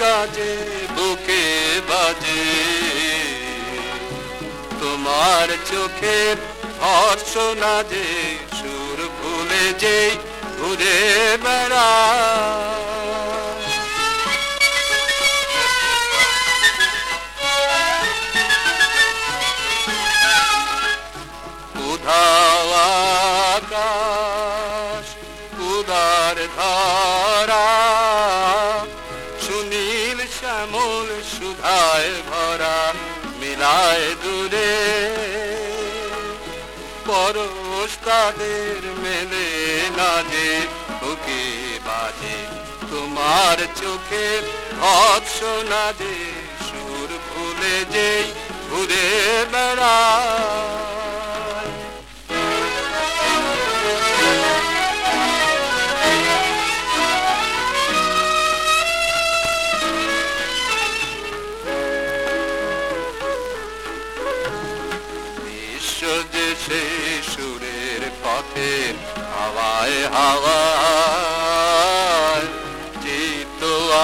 কাজে বুকে বাজে। তোমার চোখে চোখের ভর্ষণা যে সুর ভুলে যেই ঘুরে বেড়া উধাও সুধায় ভরা, মিলায় দূরে। পরশ তাদের মেলে না যে বুকে বাজে তোমার চোখে। ভৎসনা যে সুর ভুলে যে ঘুরে সেই সুরের পথে, হাওয়ায় হাওয়ায়। চিত্ত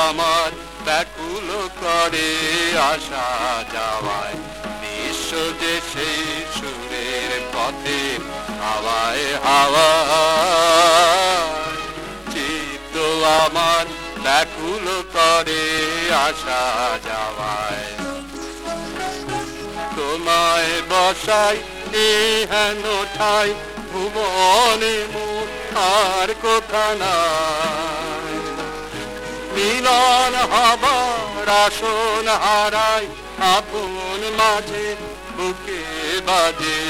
আমার ব্যাকুল করে আসা যাওয়ায় বিশ্ব যে সেই সুরের পথে, হাওয়ায় হাওয়ায়। চিত্ত আমার ব্যাকুল করে আসা যাওয়ায়। তোমায় বসাই হেন ঠাই ভুবনে মোর আর কোথা নাই মিলন হবার আসন হারাই আপন মাঝে বুকে বাজে।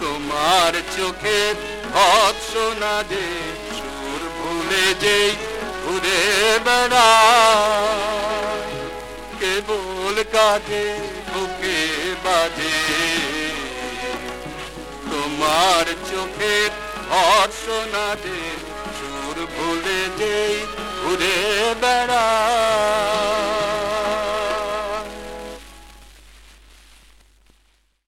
তোমার চোখে ভৎসনা যে, সুর ভুলে যেই ঘুরে বেড়ায়। কেবল কাঁধে তোমার চোখের ভর্ষণা দে সুর ভুলে যেই ঘুরে বেড়া